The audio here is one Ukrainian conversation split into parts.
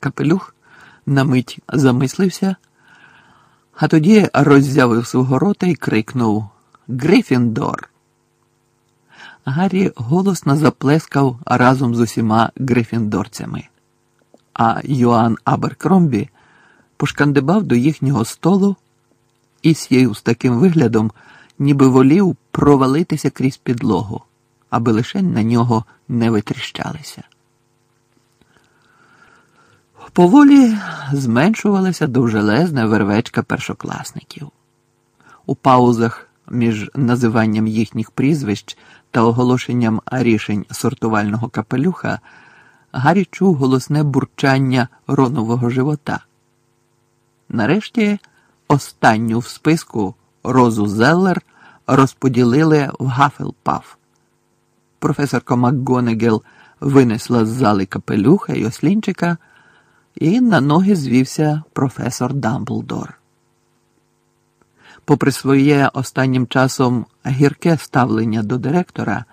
Капелюх на мить замислився, а тоді роззявив свого рота і крикнув Грифіндор. Гаррі голосно заплескав разом з усіма грифіндорцями, а Йоанн Аберкромбі пошкандибав до їхнього столу і сів з таким виглядом, ніби волів провалитися крізь підлогу, аби лише на нього не витріщалися. Поволі зменшувалася довжелезна вервечка першокласників. У паузах між називанням їхніх прізвищ та оголошенням рішень сортувального капелюха Гаррі чув голосне бурчання ронового живота. Нарешті останню в списку Розу Зеллер розподілили в Гафелпаф. Професорка МакГонегел винесла з зали капелюха і ослінчика, і на ноги звівся професор Дамблдор. Попри своє останнім часом гірке ставлення до директора,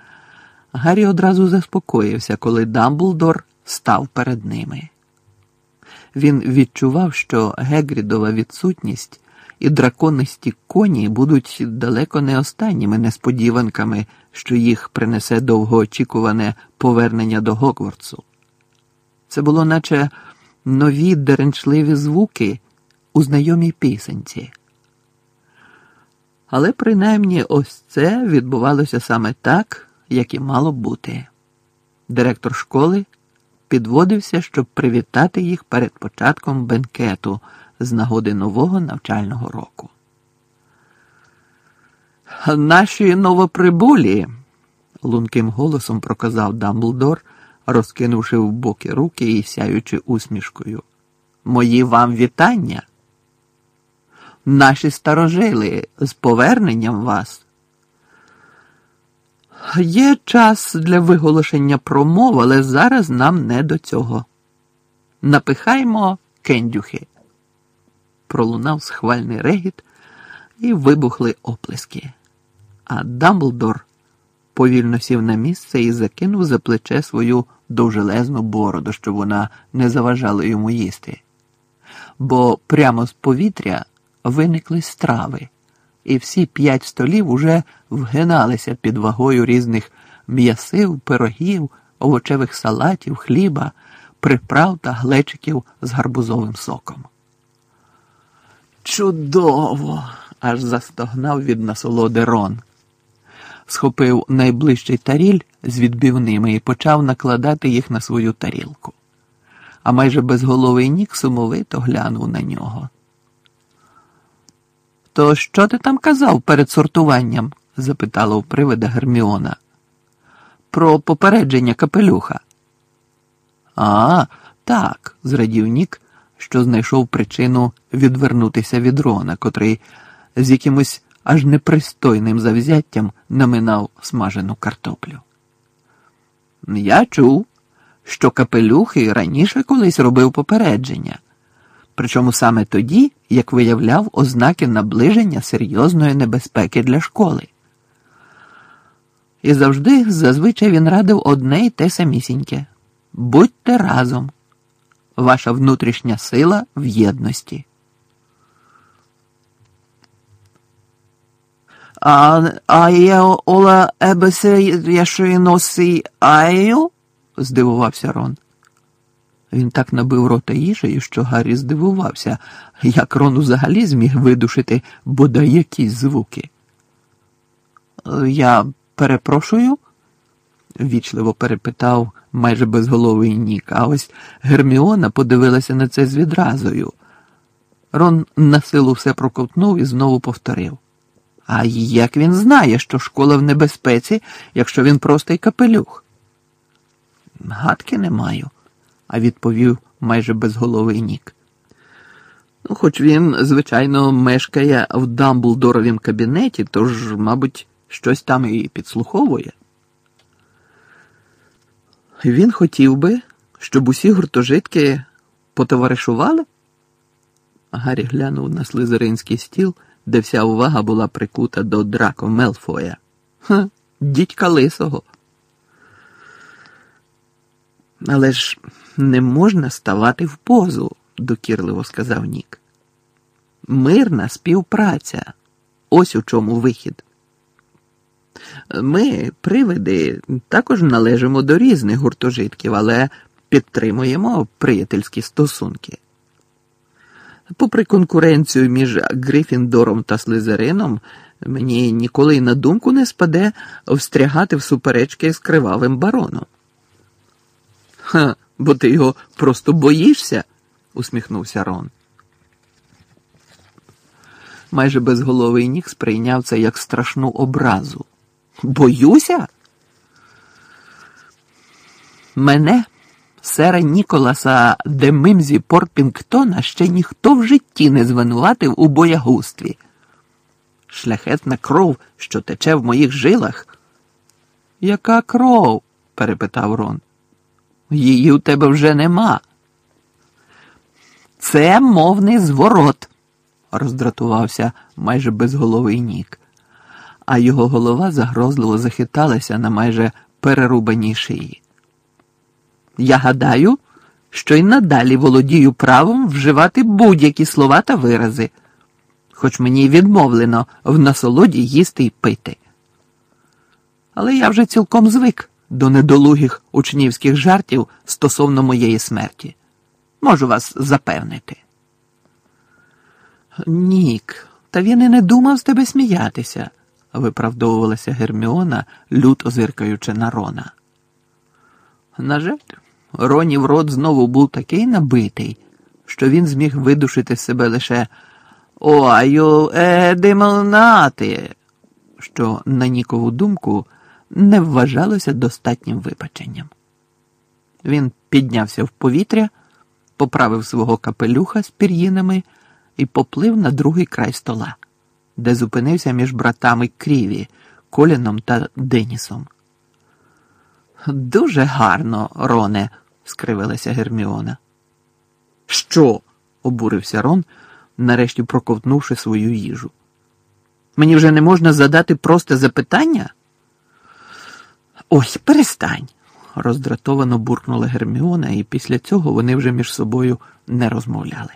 Гаррі одразу заспокоївся, коли Дамблдор став перед ними. Він відчував, що Гегрідова відсутність і драконисті коні будуть далеко не останніми несподіванками, що їх принесе довгоочікуване повернення до Гогвардсу. Це було наче нові деренчливі звуки у знайомій пісенці. Але принаймні ось це відбувалося саме так, як і мало бути. Директор школи підводився, щоб привітати їх перед початком бенкету з нагоди нового навчального року. Наші новоприбулі, лунким голосом проказав Дамблдор, розкинувши в боки руки і сяючи усмішкою. Мої вам вітання. Наші старожили з поверненням вас. Є час для виголошення промов, але зараз нам не до цього. Напихаймо кендюхи. Пролунав схвальний регіт і вибухли оплески. А Дамблдор повільно сів на місце і закинув за плече свою довжелезну бороду, щоб вона не заважала йому їсти. Бо прямо з повітря виникли страви і всі п'ять столів уже вгиналися під вагою різних м'ясив, пирогів, овочевих салатів, хліба, приправ та глечиків з гарбузовим соком. Чудово! аж застогнав від насолоди Рон. Схопив найближчий таріль з відбивними і почав накладати їх на свою тарілку. А майже безголовий нік сумовито глянув на нього. То що ти там казав перед сортуванням? запитала у привида Герміона. Про попередження капелюха. А, так, зрадів Нік, що знайшов причину відвернутися від Рона, котрий з якимось аж непристойним завзяттям наминав смажену картоплю. Я чув, що капелюхи раніше колись робив попередження причому саме тоді, як виявляв ознаки наближення серйозної небезпеки для школи. І завжди зазвичай він радив одне й те самісіньке будьте разом. Ваша внутрішня сила в єдності. А а я ола ебесе носи аю? здивувався Рон. Він так набив рота їжею, що Гаррі здивувався, як Рон взагалі зміг видушити бодай якісь звуки. Я перепрошую? вічливо перепитав майже безголовий Нік, а ось Герміона подивилася на це з відразою. Рон на силу все проковтнув і знову повторив. А як він знає, що школа в небезпеці, якщо він простий капелюх? Гадки не маю а відповів майже безголовий нік. Ну, хоч він, звичайно, мешкає в Дамблдоровім кабінеті, тож, мабуть, щось там і підслуховує. Він хотів би, щоб усі гуртожитки потоваришували. Гаррі глянув на слизеринський стіл, де вся увага була прикута до драко Мелфоя. Ха, дідька лисого. Але ж не можна ставати в позу, докірливо сказав Нік. Мирна співпраця. Ось у чому вихід. Ми, привиди, також належимо до різних гуртожитків, але підтримуємо приятельські стосунки. Попри конкуренцію між Грифіндором та Слизерином, мені ніколи й на думку не спаде встрягати в суперечки з кривавим бароном. Ха, бо ти його просто боїшся, усміхнувся Рон. Майже безголовий нік сприйняв це як страшну образу. Боюся? Мене, сера Ніколаса де Мимзі Порпінгтона, ще ніхто в житті не звинуватив у боягустві. Шляхетна кров, що тече в моїх жилах. Яка кров? перепитав Рон. Її у тебе вже нема. Це мовний зворот, роздратувався майже безголовий нік, а його голова загрозливо захиталася на майже перерубаній шиї. Я гадаю, що й надалі володію правом вживати будь-які слова та вирази, хоч мені відмовлено в насолоді їсти й пити. Але я вже цілком звик до недолугих учнівських жартів стосовно моєї смерті. Можу вас запевнити. Нік, та він і не думав з тебе сміятися, виправдовувалася Герміона, люто зиркаючи на Рона. На жаль, Ронів рот знову був такий набитий, що він зміг видушити себе лише Ою едимонати, що на Нікову думку не вважалося достатнім вибаченням. Він піднявся в повітря, поправив свого капелюха з пір'їнами і поплив на другий край стола, де зупинився між братами Кріві, Коліном та Денісом. Дуже гарно, Роне, скривилася Герміона. Що? обурився Рон, нарешті проковтнувши свою їжу. Мені вже не можна задати просте запитання? Ой, перестань, роздратовано буркнула Герміона, і після цього вони вже між собою не розмовляли.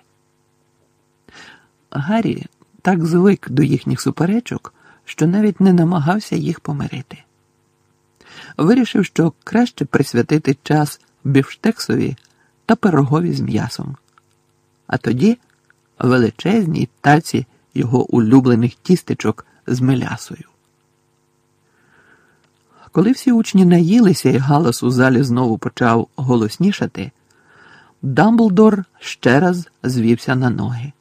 Гаррі так звик до їхніх суперечок, що навіть не намагався їх помирити. Вирішив, що краще присвятити час бівштексові та пирогові з м'ясом, а тоді величезній таці його улюблених тістечок з мелясою. Коли всі учні наїлися і галас у залі знову почав голоснішати, Дамблдор ще раз звівся на ноги.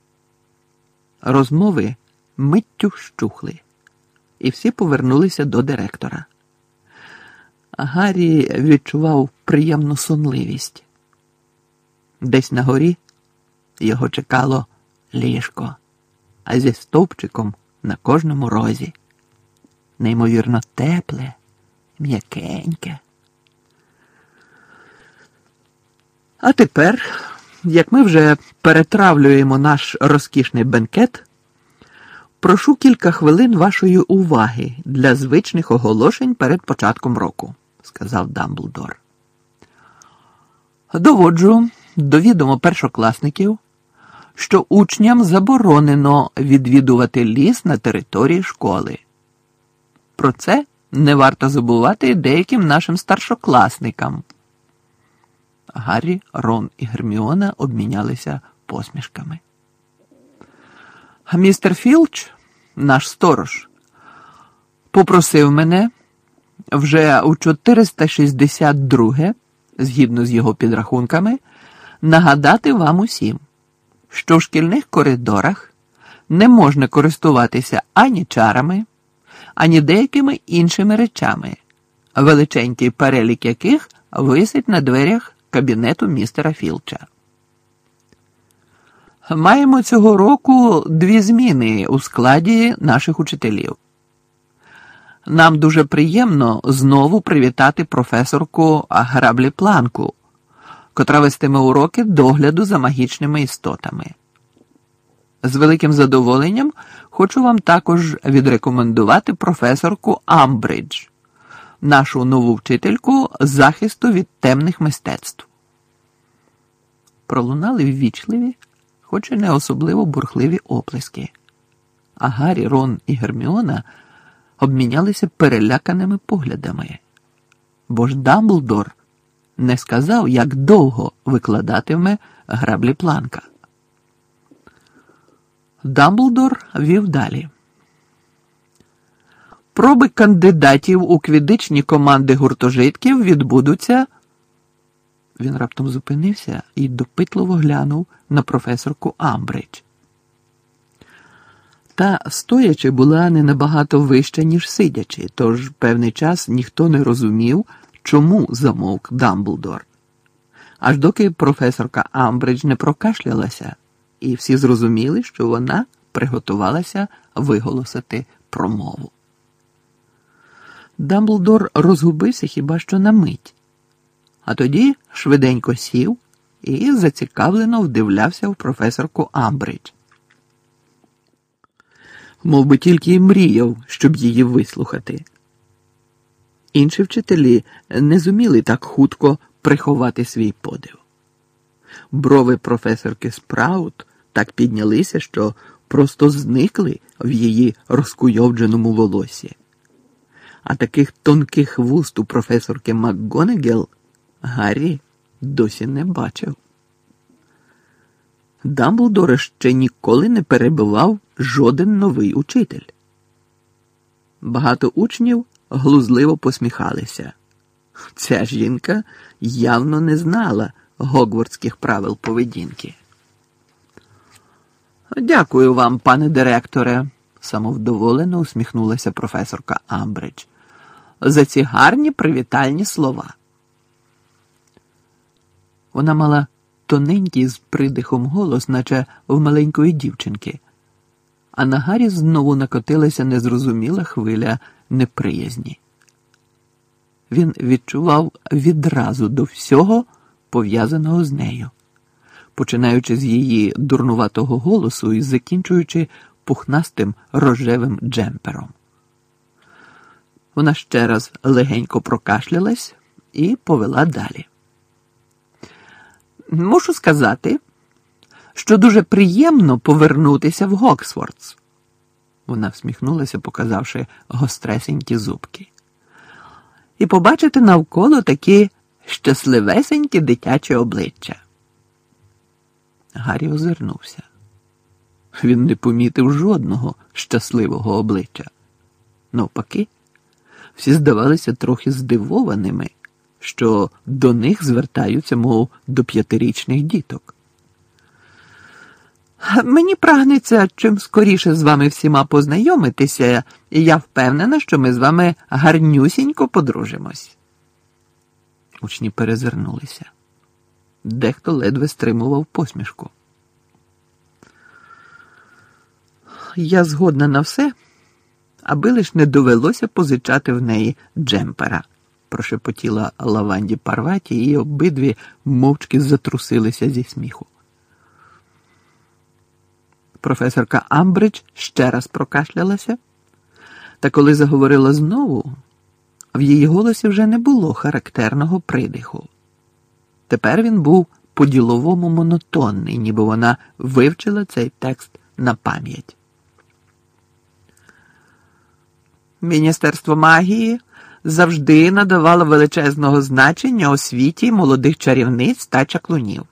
Розмови миттю щухли, і всі повернулися до директора. Гаррі відчував приємну сонливість. Десь на горі його чекало ліжко, а зі стовпчиком на кожному розі. Неймовірно тепле, м'якеньке. А тепер, як ми вже перетравлюємо наш розкішний бенкет, прошу кілька хвилин вашої уваги для звичних оголошень перед початком року, сказав Дамблдор. Доводжу до відомо першокласників, що учням заборонено відвідувати ліс на території школи. Про це не варто забувати деяким нашим старшокласникам. Гаррі, Рон і Герміона обмінялися посмішками. Містер Філч, наш сторож, попросив мене вже у 462, згідно з його підрахунками, нагадати вам усім, що в шкільних коридорах не можна користуватися ані чарами, ані деякими іншими речами, величенький перелік яких висить на дверях кабінету містера Філча. Маємо цього року дві зміни у складі наших учителів. Нам дуже приємно знову привітати професорку Граблі Планку, котра вестиме уроки догляду за магічними істотами. З великим задоволенням хочу вам також відрекомендувати професорку Амбридж, нашу нову вчительку захисту від темних мистецтв. Пролунали ввічливі, хоч і не особливо бурхливі оплески, а Гаррі, Рон і Герміона обмінялися переляканими поглядами, бо ж Дамблдор не сказав, як довго викладатиме граблі планка. Дамблдор вів далі. Проби кандидатів у квідичні команди гуртожитків відбудуться. Він раптом зупинився і допитливо глянув на професорку Амбридж. Та стоячи була не набагато вища, ніж сидячи, тож певний час ніхто не розумів, чому замовк Дамблдор. Аж доки професорка Амбридж не прокашлялася, і всі зрозуміли, що вона приготувалася виголосити промову. Дамблдор розгубився хіба що на мить, а тоді швиденько сів і зацікавлено вдивлявся в професорку Амбридж. Мов би тільки й мріяв, щоб її вислухати. Інші вчителі не зуміли так хутко приховати свій подив. Брови професорки Спраут так піднялися, що просто зникли в її розкуйовдженому волосі. А таких тонких вуст у професорки МакГонегел Гаррі досі не бачив. Дамблдора ще ніколи не перебивав жоден новий учитель. Багато учнів глузливо посміхалися. Ця жінка явно не знала гогвардських правил поведінки. Дякую вам, пане директоре, самовдоволено усміхнулася професорка Амбридж, за ці гарні привітальні слова. Вона мала тоненький з придихом голос, наче в маленької дівчинки, а на Гаррі знову накотилася незрозуміла хвиля неприязні. Він відчував відразу до всього пов'язаного з нею, починаючи з її дурнуватого голосу і закінчуючи пухнастим рожевим джемпером. Вона ще раз легенько прокашлялась і повела далі. Мушу сказати, що дуже приємно повернутися в Гоксфордс. Вона всміхнулася, показавши гостресенькі зубки. І побачити навколо такі щасливесенькі дитячі обличчя. Гаррі озирнувся. Він не помітив жодного щасливого обличчя. Навпаки, всі здавалися трохи здивованими, що до них звертаються, мов до п'ятирічних діток. Мені прагнеться чим скоріше з вами всіма познайомитися, і я впевнена, що ми з вами гарнюсінько подружимось. Учні перезирнулися. Дехто ледве стримував посмішку. Я згодна на все, аби лиш не довелося позичати в неї джемпера, прошепотіла Лаванді Парваті, і обидві мовчки затрусилися зі сміху. Професорка Амбридж ще раз прокашлялася, та коли заговорила знову, в її голосі вже не було характерного придиху. Тепер він був по-діловому монотонний, ніби вона вивчила цей текст на пам'ять. Міністерство магії завжди надавало величезного значення освіті молодих чарівниць та чаклунів.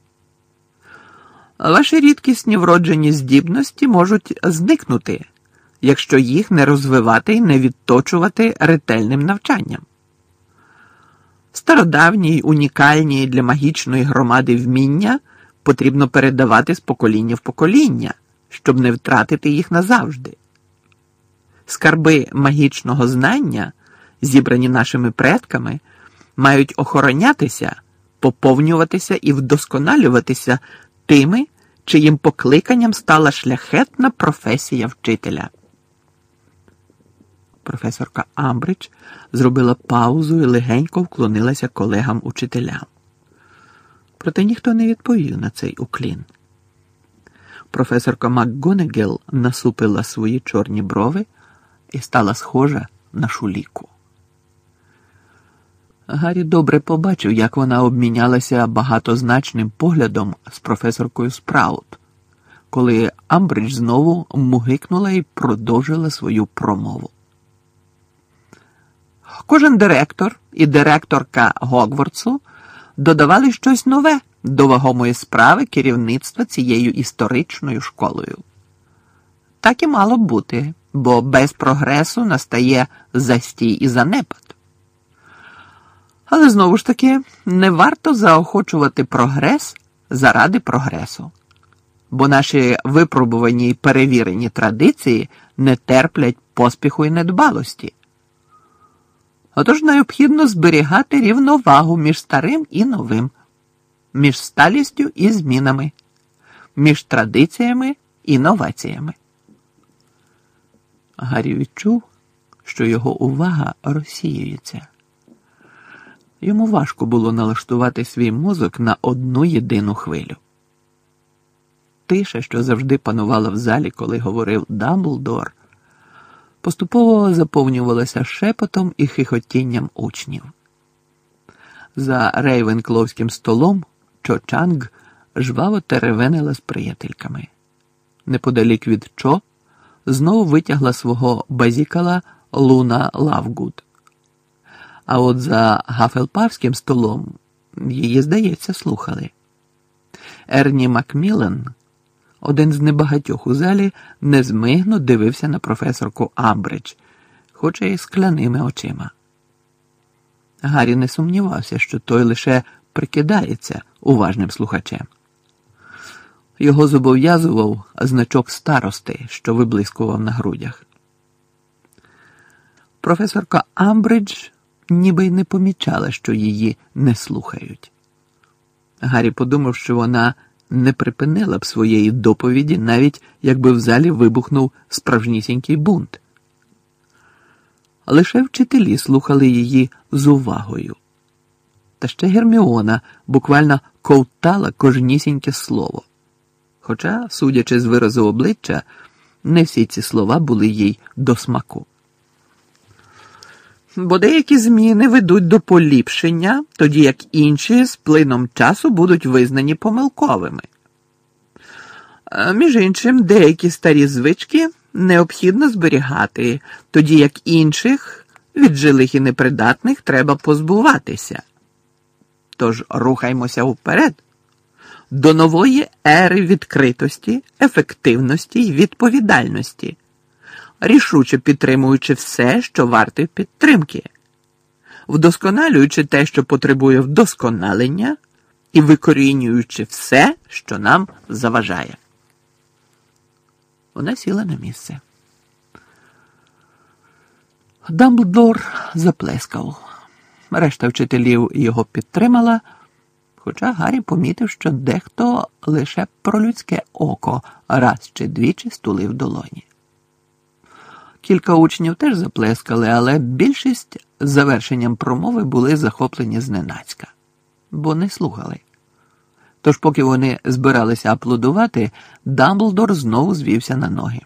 Ваші рідкісні вроджені здібності можуть зникнути, якщо їх не розвивати і не відточувати ретельним навчанням. Стародавні й унікальні для магічної громади вміння потрібно передавати з покоління в покоління, щоб не втратити їх назавжди. Скарби магічного знання, зібрані нашими предками, мають охоронятися, поповнюватися і вдосконалюватися тими, чиїм покликанням стала шляхетна професія вчителя. Професорка Амбридж зробила паузу і легенько вклонилася колегам-учителям. Проте ніхто не відповів на цей уклін. Професорка МакГонегел насупила свої чорні брови і стала схожа на шуліку. Гаррі добре побачив, як вона обмінялася багатозначним поглядом з професоркою Спраут, коли Амбридж знову мугикнула і продовжила свою промову. Кожен директор і директорка Гогвардсу додавали щось нове до вагомої справи керівництва цією історичною школою. Так і мало бути, бо без прогресу настає застій і занепад. Але знову ж таки не варто заохочувати прогрес заради прогресу, бо наші випробувані й перевірені традиції не терплять поспіху і недбалості. Отож необхідно зберігати рівновагу між старим і новим, між сталістю і змінами, між традиціями і новаціями. Гаррі відчув, що його увага розсіюється. Йому важко було налаштувати свій мозок на одну єдину хвилю. Тиша, що завжди панувала в залі, коли говорив Дамблдор, поступово заповнювалася шепотом і хихотінням учнів. За рейвенкловським столом Чо Чанг жваво теревенила з приятельками. Неподалік від Чо знову витягла свого базікала Луна Лавгуд. А от за гафелпафським столом її, здається, слухали. Ерні Макміллен, один з небагатьох у залі, незмигно дивився на професорку Амбридж, хоча й скляними очима. Гаррі не сумнівався, що той лише прикидається уважним слухачем. Його зобов'язував значок старости, що виблискував на грудях. Професорка Амбридж ніби й не помічала, що її не слухають. Гаррі подумав, що вона не припинила б своєї доповіді, навіть якби в залі вибухнув справжнісінький бунт. Лише вчителі слухали її з увагою. Та ще Герміона буквально ковтала кожнісіньке слово. Хоча, судячи з виразу обличчя, не всі ці слова були їй до смаку бо деякі зміни ведуть до поліпшення, тоді як інші з плином часу будуть визнані помилковими. Між іншим, деякі старі звички необхідно зберігати, тоді як інших, віджилих і непридатних, треба позбуватися. Тож рухаймося вперед до нової ери відкритості, ефективності й відповідальності рішуче підтримуючи все, що варте підтримки, вдосконалюючи те, що потребує вдосконалення, і викорінюючи все, що нам заважає. Вона сіла на місце. Дамблдор заплескав. Решта вчителів його підтримала, хоча Гаррі помітив, що дехто лише про людське око раз чи двічі стулив долоні. Кілька учнів теж заплескали, але більшість завершенням промови були захоплені зненацька, бо не слухали. Тож, поки вони збиралися аплодувати, Дамблдор знову звівся на ноги.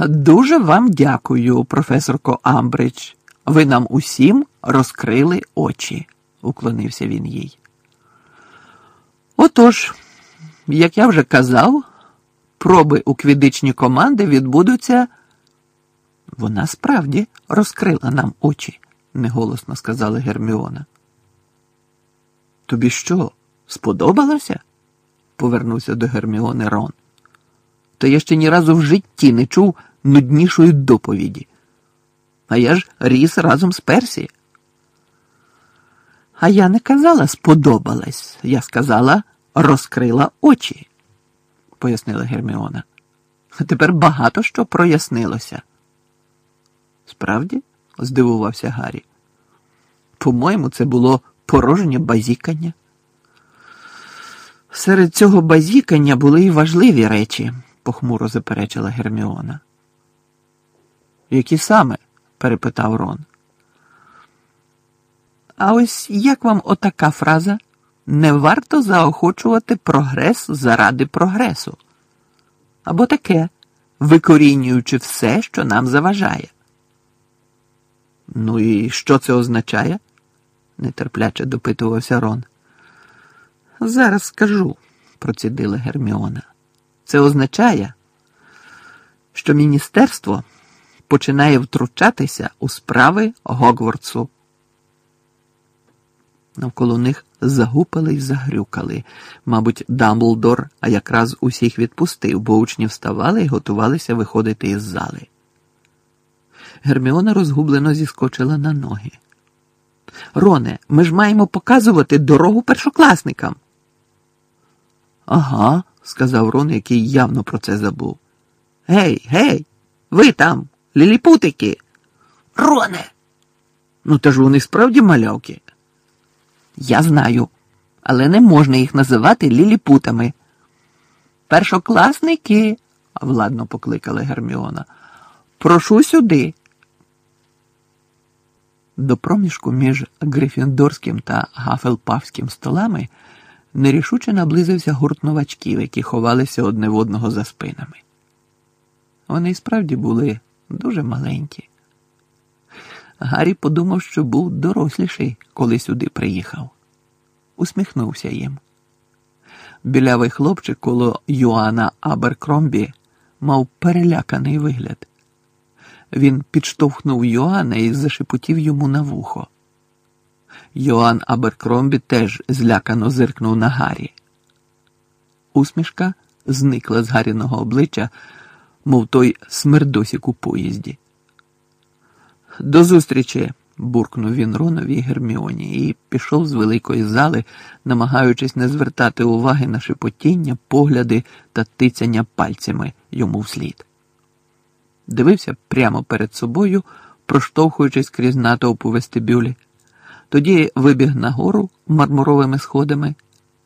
Дуже вам дякую, професорко Амбридж. Ви нам усім розкрили очі, уклонився він їй. Отож, як я вже казав проби у квідичні команди відбудуться. Вона справді розкрила нам очі, неголосно сказала Герміона. Тобі що, сподобалося? повернувся до Герміони Рон. Та я ще ні разу в житті не чув нуднішої доповіді. А я ж ріс разом з Персі. А я не казала сподобалась, я сказала, розкрила очі пояснила Герміона. Тепер багато що прояснилося. Справді? здивувався Гаррі. По-моєму, це було порожнє базікання. Серед цього базікання були й важливі речі, похмуро заперечила Герміона. Які саме? перепитав Рон. А ось як вам отака фраза? Не варто заохочувати прогрес заради прогресу. Або таке, викорінюючи все, що нам заважає. Ну і що це означає? нетерпляче допитувався Рон. Зараз скажу, процідила Герміона. Це означає, що міністерство починає втручатися у справи Гогвардсу. Навколо них загупали й загрюкали. Мабуть, Дамблдор, а якраз усіх відпустив, бо учні вставали і готувалися виходити із зали. Герміона розгублено зіскочила на ноги. Роне, ми ж маємо показувати дорогу першокласникам. Ага, сказав Рон, який явно про це забув. Гей, гей, ви там, ліліпутики. Роне. Ну, та ж вони справді малявки. Я знаю, але не можна їх називати ліліпутами. Першокласники, владно покликала Герміона. Прошу сюди. До проміжку між Грифіндорським та Гафелпавським столами нерішуче наблизився гурт новачків, які ховалися одне в одного за спинами. Вони й справді були дуже маленькі. Гаррі подумав, що був доросліший, коли сюди приїхав. Усміхнувся їм. Білявий хлопчик коло Йоанна Аберкромбі мав переляканий вигляд. Він підштовхнув Йоанна і зашепотів йому на вухо. Йоанн Аберкромбі теж злякано зиркнув на Гаррі. Усмішка зникла з Гарріного обличчя, мов той смердосік у поїзді. До зустрічі, буркнув він Ронові Герміоні і пішов з великої зали, намагаючись не звертати уваги на шепотіння, погляди та тицяння пальцями йому вслід. Дивився прямо перед собою, проштовхуючись крізь натовп у вестибюлі. Тоді вибіг нагору мармуровими сходами,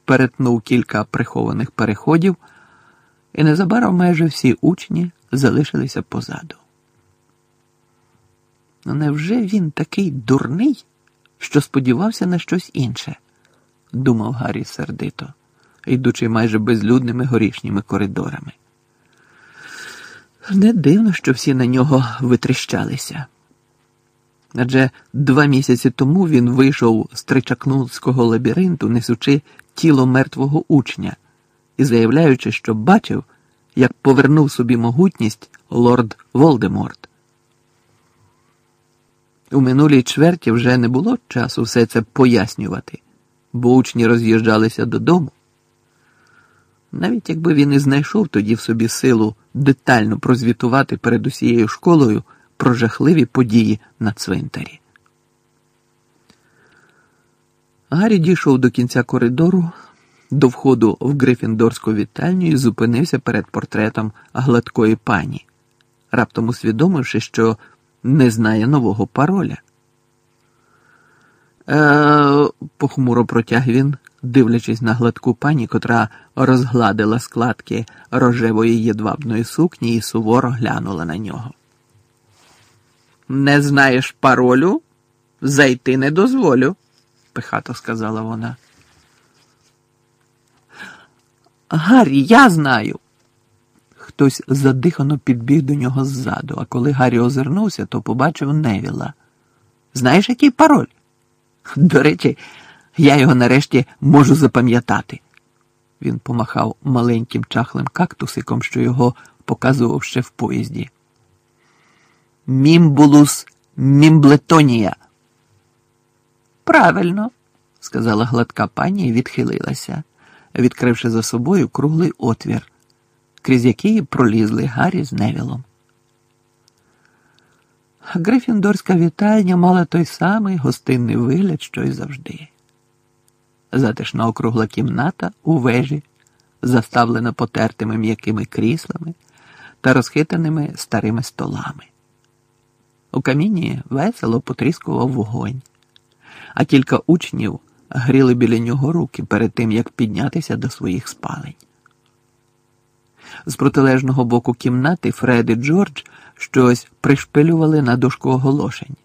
перетнув кілька прихованих переходів, і незабаром майже всі учні залишилися позаду. Невже він такий дурний, що сподівався на щось інше? думав Гаррі сердито, йдучи майже безлюдними горішніми коридорами. Не дивно, що всі на нього витріщалися. Адже два місяці тому він вийшов з Тричакнутського лабіринту, несучи тіло мертвого учня і заявляючи, що бачив, як повернув собі могутність лорд Волдеморт. У минулій чверті вже не було часу все це пояснювати, бо учні роз'їжджалися додому. Навіть якби він і знайшов тоді в собі силу детально прозвітувати перед усією школою про жахливі події на цвинтарі. Гаррі дійшов до кінця коридору, до входу в Грифіндорську вітальню і зупинився перед портретом гладкої пані, раптом усвідомивши, що не знає нового пароля. Е, похмуро протяг він, дивлячись на гладку пані, котра розгладила складки рожевої єдвабної сукні і суворо глянула на нього. Не знаєш паролю? Зайти не дозволю, пихато сказала вона. Гаррі, я знаю. Хтось задихано підбіг до нього ззаду, а коли Гаррі озирнувся, то побачив Невіла. Знаєш, який пароль? До речі, я його нарешті можу запам'ятати. Він помахав маленьким чахлим кактусиком, що його показував ще в поїзді. Мімбулус мімблетонія. Правильно, сказала гладка пані і відхилилася, відкривши за собою круглий отвір крізь який пролізли Гаррі з Невілом. Грифіндорська вітальня мала той самий гостинний вигляд, що й завжди. Затишна округла кімната у вежі, заставлена потертими м'якими кріслами та розхитаними старими столами. У каміні весело потріскував вогонь, а кілька учнів гріли біля нього руки перед тим, як піднятися до своїх спалень. З протилежного боку кімнати Фред і Джордж щось пришпилювали на дошку оголошень.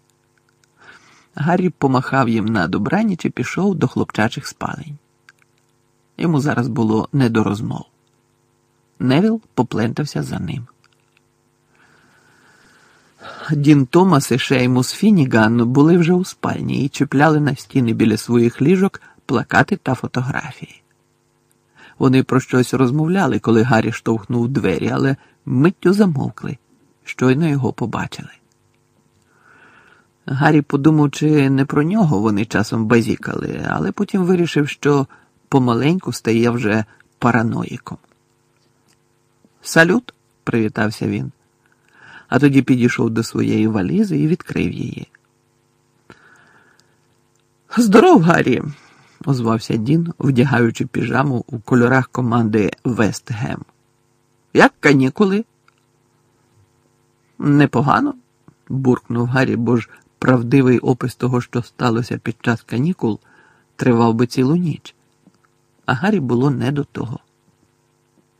Гаррі помахав їм на добраніч і пішов до хлопчачих спалень. Йому зараз було не до розмов. Невіл поплентався за ним. Дін Томас і Шеймус Фініган були вже у спальні і чіпляли на стіни біля своїх ліжок плакати та фотографії. Вони про щось розмовляли, коли Гаррі штовхнув двері, але миттю замовкли, щойно його побачили. Гаррі подумав, чи не про нього вони часом базікали, але потім вирішив, що помаленьку стає вже параноїком. Салют, привітався він, а тоді підійшов до своєї валізи і відкрив її. Здоров, Гаррі, озвався Дін, вдягаючи піжаму у кольорах команди Вестгем. Як канікули? Непогано, буркнув Гаррі, бо ж правдивий опис того, що сталося під час канікул, тривав би цілу ніч. А Гаррі було не до того.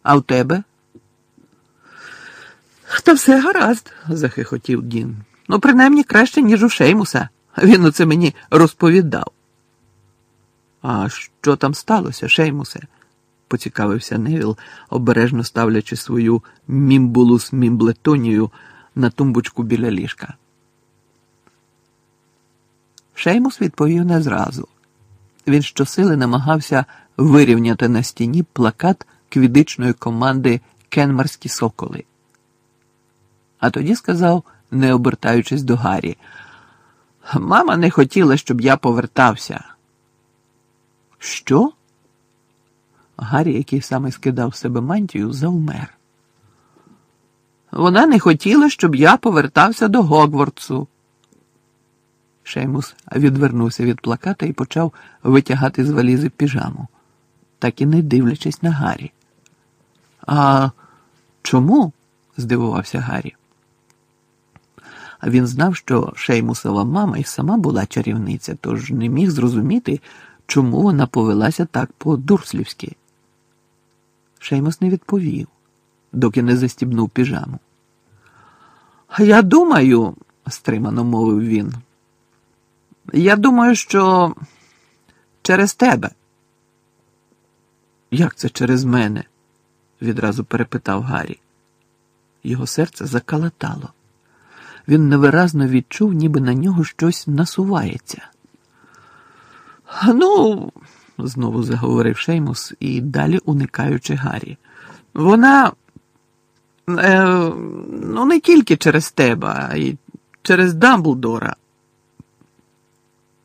А в тебе? Та все гаразд, захихотів Дін. Ну, принаймні краще, ніж у Шеймуса. Він оце мені розповідав. А що там сталося, Шеймусе? поцікавився Невіл, обережно ставлячи свою мімбулус мімблетонію на тумбочку біля ліжка. Шеймус відповів не зразу. Він щосили намагався вирівняти на стіні плакат квідичної команди Кенмарські соколи. А тоді сказав, не обертаючись до Гаррі, мама не хотіла, щоб я повертався. Що? Гаррі, який саме скидав себе мантію, завмер. Вона не хотіла, щоб я повертався до Гогвардсу. Шеймус відвернувся від плаката і почав витягати з валізи піжаму, так і не дивлячись на Гаррі. А чому? здивувався Гаррі. Він знав, що Шеймусова мама і сама була чарівниця, тож не міг зрозуміти, чому вона повелася так по-дурслівськи. Шеймус не відповів, доки не застібнув піжаму. Я думаю, стримано мовив він. Я думаю, що через тебе. Як це через мене? відразу перепитав Гаррі. Його серце закалатало. Він невиразно відчув, ніби на нього щось насувається. Ну, знову заговорив Шеймус і далі уникаючи Гаррі. Вона е, ну не тільки через тебе, а й через Дамблдора.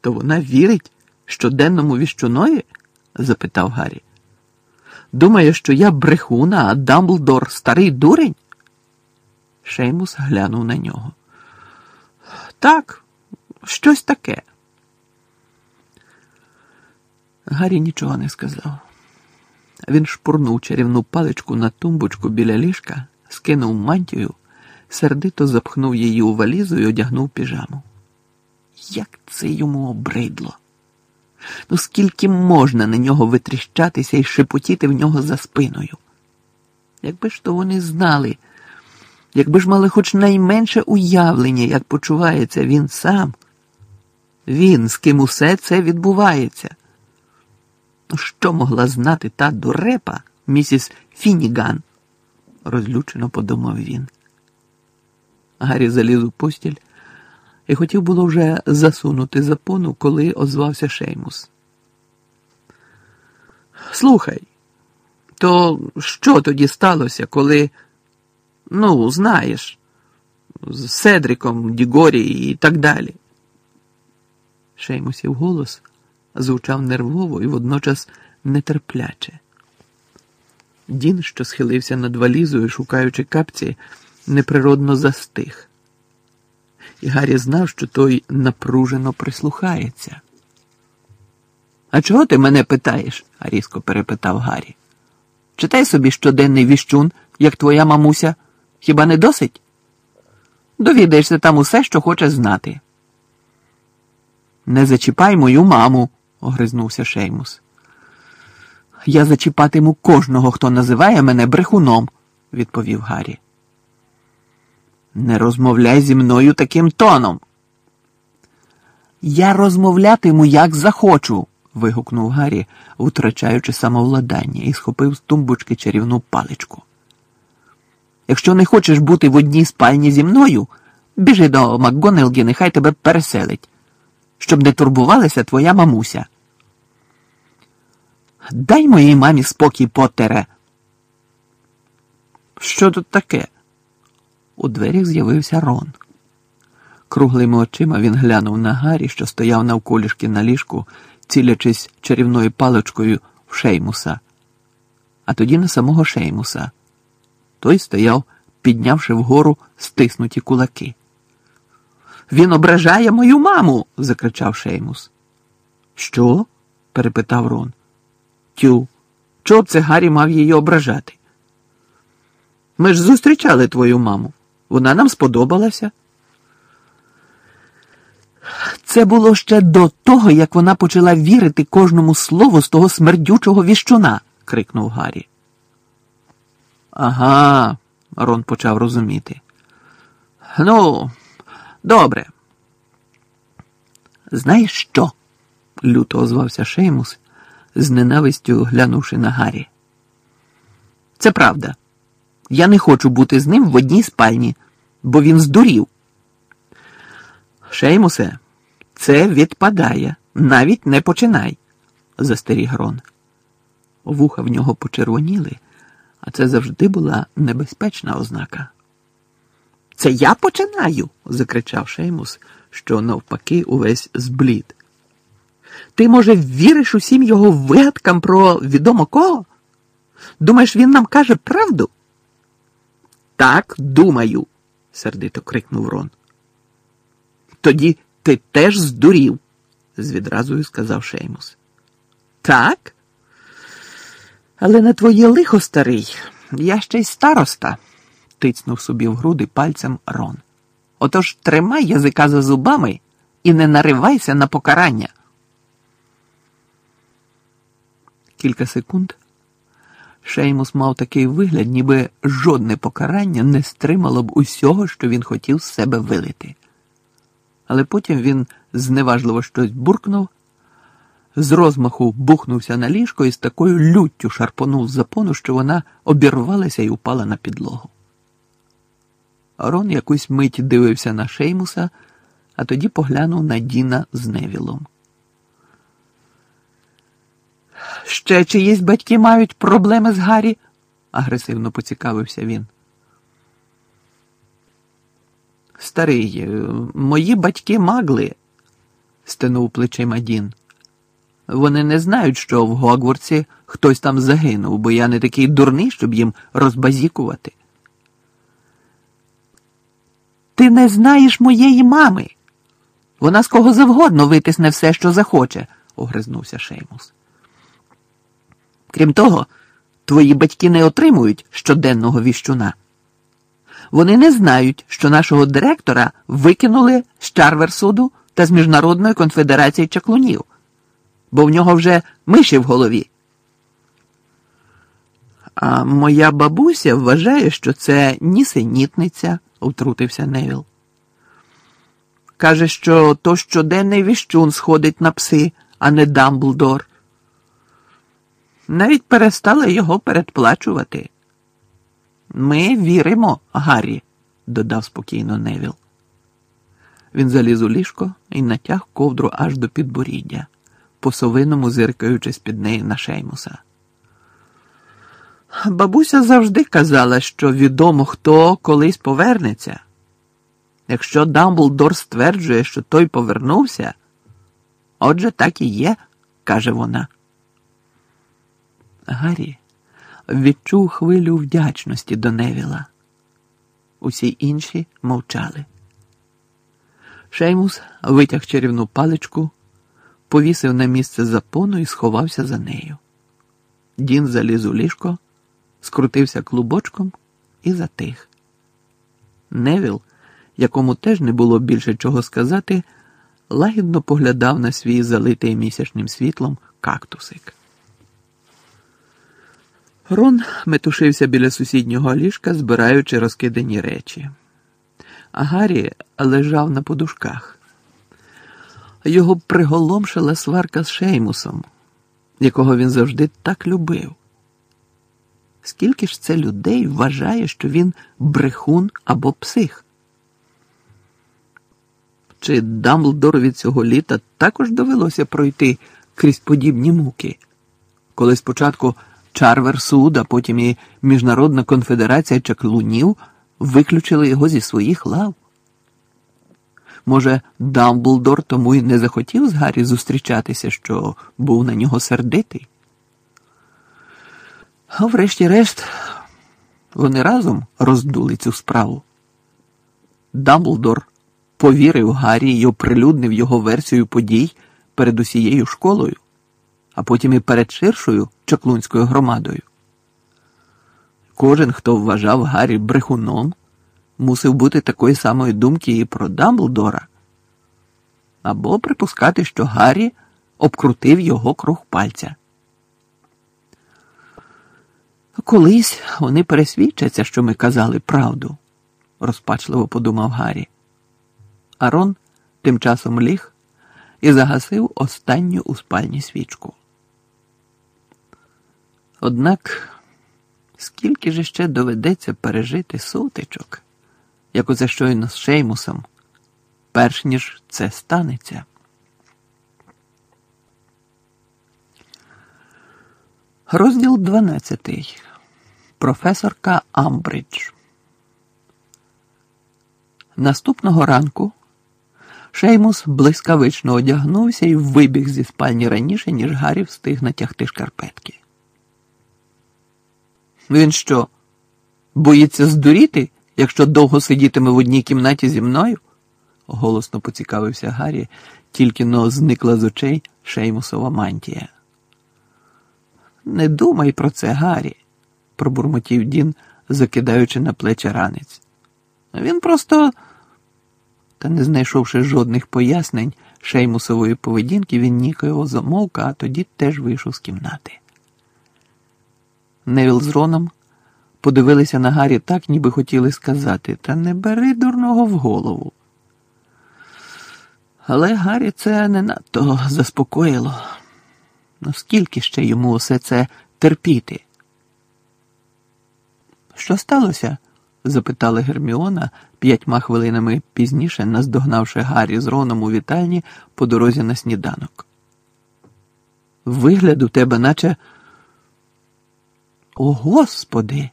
То вона вірить щоденному віщунові? запитав Гаррі. Думає, що я брехуна, а Дамблдор старий дурень? Шеймус глянув на нього. Так, щось таке. Гаррі нічого не сказав. Він шпурнув чарівну паличку на тумбочку біля ліжка, скинув мантію, сердито запхнув її у валізу і одягнув піжаму. Як це йому обридло? Ну скільки можна на нього витріщатися і шепотіти в нього за спиною? Якби ж то вони знали, якби ж мали хоч найменше уявлення, як почувається він сам, він, з ким усе це відбувається. Що могла знати та дурепа, місіс Фініган? розлючено подумав він. Гаррі заліз у постіль і хотів було вже засунути запону, коли озвався Шеймус. Слухай, то що тоді сталося, коли, ну, знаєш, з Седриком, Дігорі і так далі? Шеймусів голос звучав нервово і водночас нетерпляче. Дін, що схилився над валізою, шукаючи капці, неприродно застиг. І Гаррі знав, що той напружено прислухається. А чого ти мене питаєш? різко перепитав Гаррі. Читай собі щоденний віщун, як твоя мамуся. Хіба не досить? Довідаєшся там усе, що хочеш знати. Не зачіпай мою маму, огризнувся Шеймус. Я зачіпатиму кожного, хто називає мене брехуном, відповів Гаррі. Не розмовляй зі мною таким тоном. Я розмовлятиму, як захочу. вигукнув Гаррі, втрачаючи самовладання, і схопив з тумбочки чарівну паличку. Якщо не хочеш бути в одній спальні зі мною, Біжи до МакГонелгі, нехай тебе переселить, щоб не турбувалася твоя мамуся. Дай моїй мамі спокій, Поттере. Що тут таке? У дверях з'явився Рон. Круглими очима він глянув на Гаррі, що стояв навколішки на ліжку, цілячись чарівною паличкою в Шеймуса, а тоді на самого Шеймуса. Той стояв, піднявши вгору стиснуті кулаки. Він ображає мою маму. закричав Шеймус. Що? перепитав Рон. Тю, чого б це Гаррі мав її ображати? Ми ж зустрічали твою маму. Вона нам сподобалася. Це було ще до того, як вона почала вірити кожному слову з того смердючого віщуна, крикнув Гаррі. Ага, Рон почав розуміти. Ну, добре. Знаєш що? люто озвався Шеймус, з ненавистю глянувши на Гаррі. Це правда. Я не хочу бути з ним в одній спальні, бо він здурів. Шеймусе, це відпадає, навіть не починай, застеріг Рон. Вуха в нього почервоніли, а це завжди була небезпечна ознака. Це я починаю, закричав Шеймус, що навпаки увесь зблід. Ти, може, віриш усім його вигадкам про відомо кого? Думаєш, він нам каже правду? Так, думаю, сердито крикнув Рон. Тоді ти теж здурів, з відразою сказав Шеймус. Так? Але на твоє лихо, старий, я ще й староста, тицнув собі в груди пальцем Рон. Отож тримай язика за зубами і не наривайся на покарання. Кілька секунд Шеймус мав такий вигляд, ніби жодне покарання не стримало б усього, що він хотів з себе вилити. Але потім він зневажливо щось буркнув, з розмаху бухнувся на ліжко і з такою люттю шарпонув запону, що вона обірвалася і упала на підлогу. Рон якусь мить дивився на Шеймуса, а тоді поглянув на Діна з Невілом. Ще чиїсь батьки мають проблеми з Гаррі? агресивно поцікавився він. Старий, е, мої батьки магли, стенув плечима Дін. Вони не знають, що в Гогворці хтось там загинув, бо я не такий дурний, щоб їм розбазікувати. Ти не знаєш моєї мами. Вона з кого завгодно витисне все, що захоче, огризнувся Шеймус. Крім того, твої батьки не отримують щоденного віщуна. Вони не знають, що нашого директора викинули з Чарверсуду та з Міжнародної конфедерації чаклунів, бо в нього вже миші в голові. А моя бабуся вважає, що це нісенітниця, втрутився Невіл. Каже, що то щоденний віщун сходить на пси, а не Дамблдор навіть перестала його передплачувати. Ми віримо, Гаррі, додав спокійно Невіл. Він заліз у ліжко і натяг ковдру аж до підборіддя, по-совиному зиркаючи з-під неї на Шеймуса. Бабуся завжди казала, що відомо хто колись повернеться. Якщо Дамблдор стверджує, що той повернувся, отже, так і є, каже вона. Гаррі відчув хвилю вдячності до Невіла. Усі інші мовчали. Шеймус витяг чарівну паличку, повісив на місце запону і сховався за нею. Дін заліз у ліжко, скрутився клубочком і затих. Невіл, якому теж не було більше чого сказати, лагідно поглядав на свій залитий місячним світлом кактусик. Рон метушився біля сусіднього ліжка, збираючи розкидані речі. А Гаррі лежав на подушках. Його приголомшила сварка з Шеймусом, якого він завжди так любив. Скільки ж це людей вважає, що він брехун або псих? Чи Дамблдорові цього літа також довелося пройти крізь подібні муки, коли спочатку Чарвер суд, а потім і Міжнародна конфедерація чаклунів виключили його зі своїх лав? Може, Дамблдор тому й не захотів з Гаррі зустрічатися, що був на нього сердитий? А врешті-решт, вони разом роздули цю справу. Дамблдор повірив Гаррі й оприлюднив його версію подій перед усією школою, а потім і перед ширшою чаклунською громадою. Кожен, хто вважав Гаррі брехуном, мусив бути такої самої думки і про Дамблдора, або припускати, що Гаррі обкрутив його круг пальця. Колись вони пересвідчаться, що ми казали правду, розпачливо подумав Гаррі. Арон тим часом ліг і загасив останню у спальні свічку. Однак, скільки ж ще доведеться пережити сутичок, як оце щойно з Шеймусом, перш ніж це станеться? Розділ 12. Професорка Амбридж. Наступного ранку Шеймус блискавично одягнувся і вибіг зі спальні раніше, ніж Гаррі встиг натягти шкарпетки. Він що, боїться здуріти, якщо довго сидітиме в одній кімнаті зі мною? голосно поцікавився Гаррі, тільки но зникла з очей Шеймусова мантія. Не думай про це, Гаррі, пробурмотів Дін, закидаючи на плечі ранець. Він просто. Та не знайшовши жодних пояснень шеймусової поведінки, він нікого замовка, а тоді теж вийшов з кімнати. Невіл з Роном подивилися на Гаррі так, ніби хотіли сказати, та не бери дурного в голову. Але Гаррі це не надто заспокоїло. Ну скільки ще йому усе це терпіти? Що сталося? запитала Герміона п'ятьма хвилинами пізніше, наздогнавши Гаррі з Роном у вітальні по дорозі на сніданок. Вигляд у тебе, наче. О, Господи!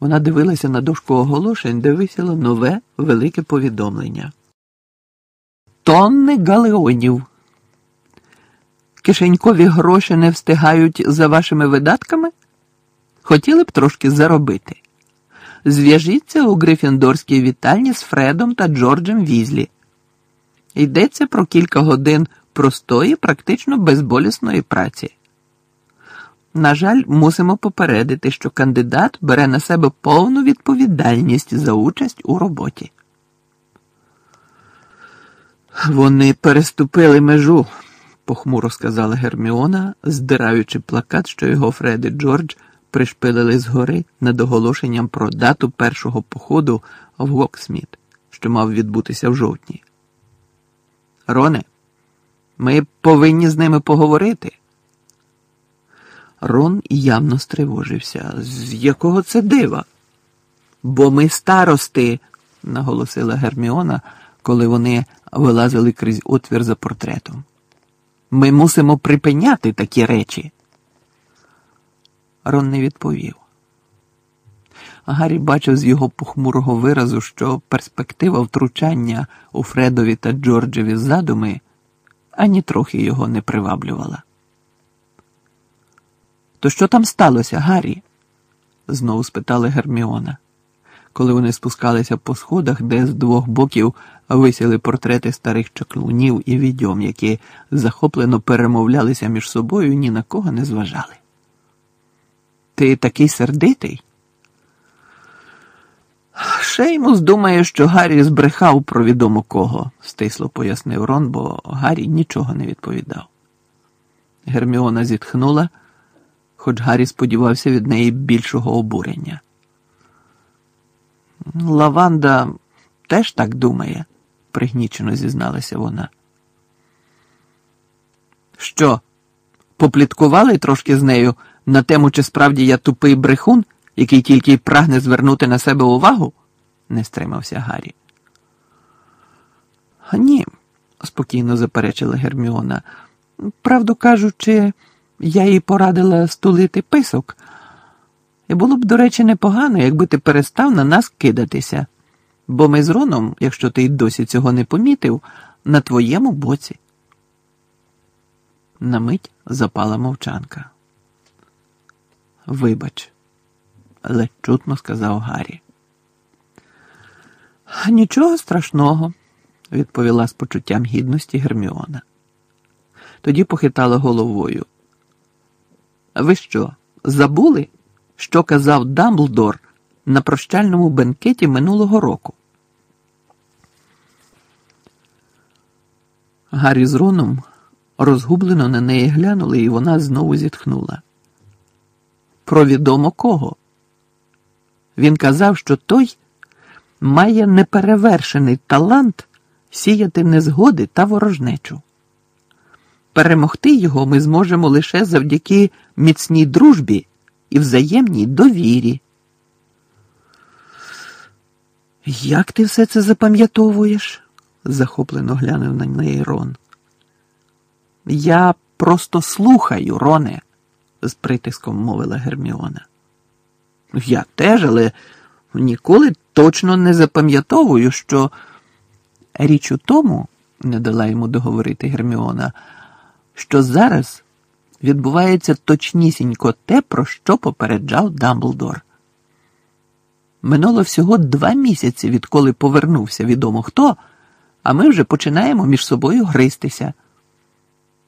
Вона дивилася на дошку оголошень, де висіло нове велике повідомлення. Тонни галеонів. Кишенькові гроші не встигають за вашими видатками? Хотіли б трошки заробити. Зв'яжіться у Грифіндорській вітальні з Фредом та Джорджем Візлі. Йдеться про кілька годин простої, практично безболісної праці. На жаль, мусимо попередити, що кандидат бере на себе повну відповідальність за участь у роботі. Вони переступили межу, похмуро сказала Герміона, здираючи плакат, що його Фред і Джордж пришпилили згори над оголошенням про дату першого походу в Гоксміт, що мав відбутися в жовтні. Роне, ми повинні з ними поговорити. Рон явно стривожився. З якого це дива? Бо ми старости, наголосила Герміона, коли вони вилазили крізь отвір за портретом. Ми мусимо припиняти такі речі. Рон не відповів. Гаррі бачив з його похмурого виразу, що перспектива втручання у Фредові та Джорджеві задуми ані трохи його не приваблювала. То що там сталося, Гаррі? знову спитала Герміона, коли вони спускалися по сходах, де з двох боків висіли портрети старих чаклунів і відьом, які захоплено перемовлялися між собою і ні на кого не зважали. Ти такий сердитий? Шеймус думає, що Гаррі збрехав про відомо кого, стисло пояснив Рон, бо Гаррі нічого не відповідав. Герміона зітхнула, хоч Гаррі сподівався від неї більшого обурення. Лаванда теж так думає, пригнічено зізналася вона. Що, попліткували трошки з нею? На тему, чи справді я тупий брехун, який тільки прагне звернути на себе увагу? не стримався Гаррі. Ні, спокійно заперечила Герміона. Правду кажучи, я їй порадила стулити писок. І було б, до речі, непогано, якби ти перестав на нас кидатися. Бо ми з Роном, якщо ти й досі цього не помітив, на твоєму боці. На мить запала мовчанка. Вибач, ледь чутно сказав Гаррі. Нічого страшного, відповіла з почуттям гідності Герміона. Тоді похитала головою. Ви що, забули, що казав Дамблдор на прощальному бенкеті минулого року? Гаррі з Роном розгублено на неї глянули, і вона знову зітхнула. Про відомо кого? Він казав, що той має неперевершений талант сіяти незгоди та ворожнечу. Перемогти його ми зможемо лише завдяки міцній дружбі і взаємній довірі. Як ти все це запам'ятовуєш? захоплено глянув на неї Рон. Я просто слухаю, Роне, з притиском мовила Герміона. Я теж, але ніколи точно не запам'ятовую, що річ у тому, не дала йому договорити Герміона, що зараз відбувається точнісінько те, про що попереджав Дамблдор. Минуло всього два місяці, відколи повернувся відомо хто, а ми вже починаємо між собою гристися.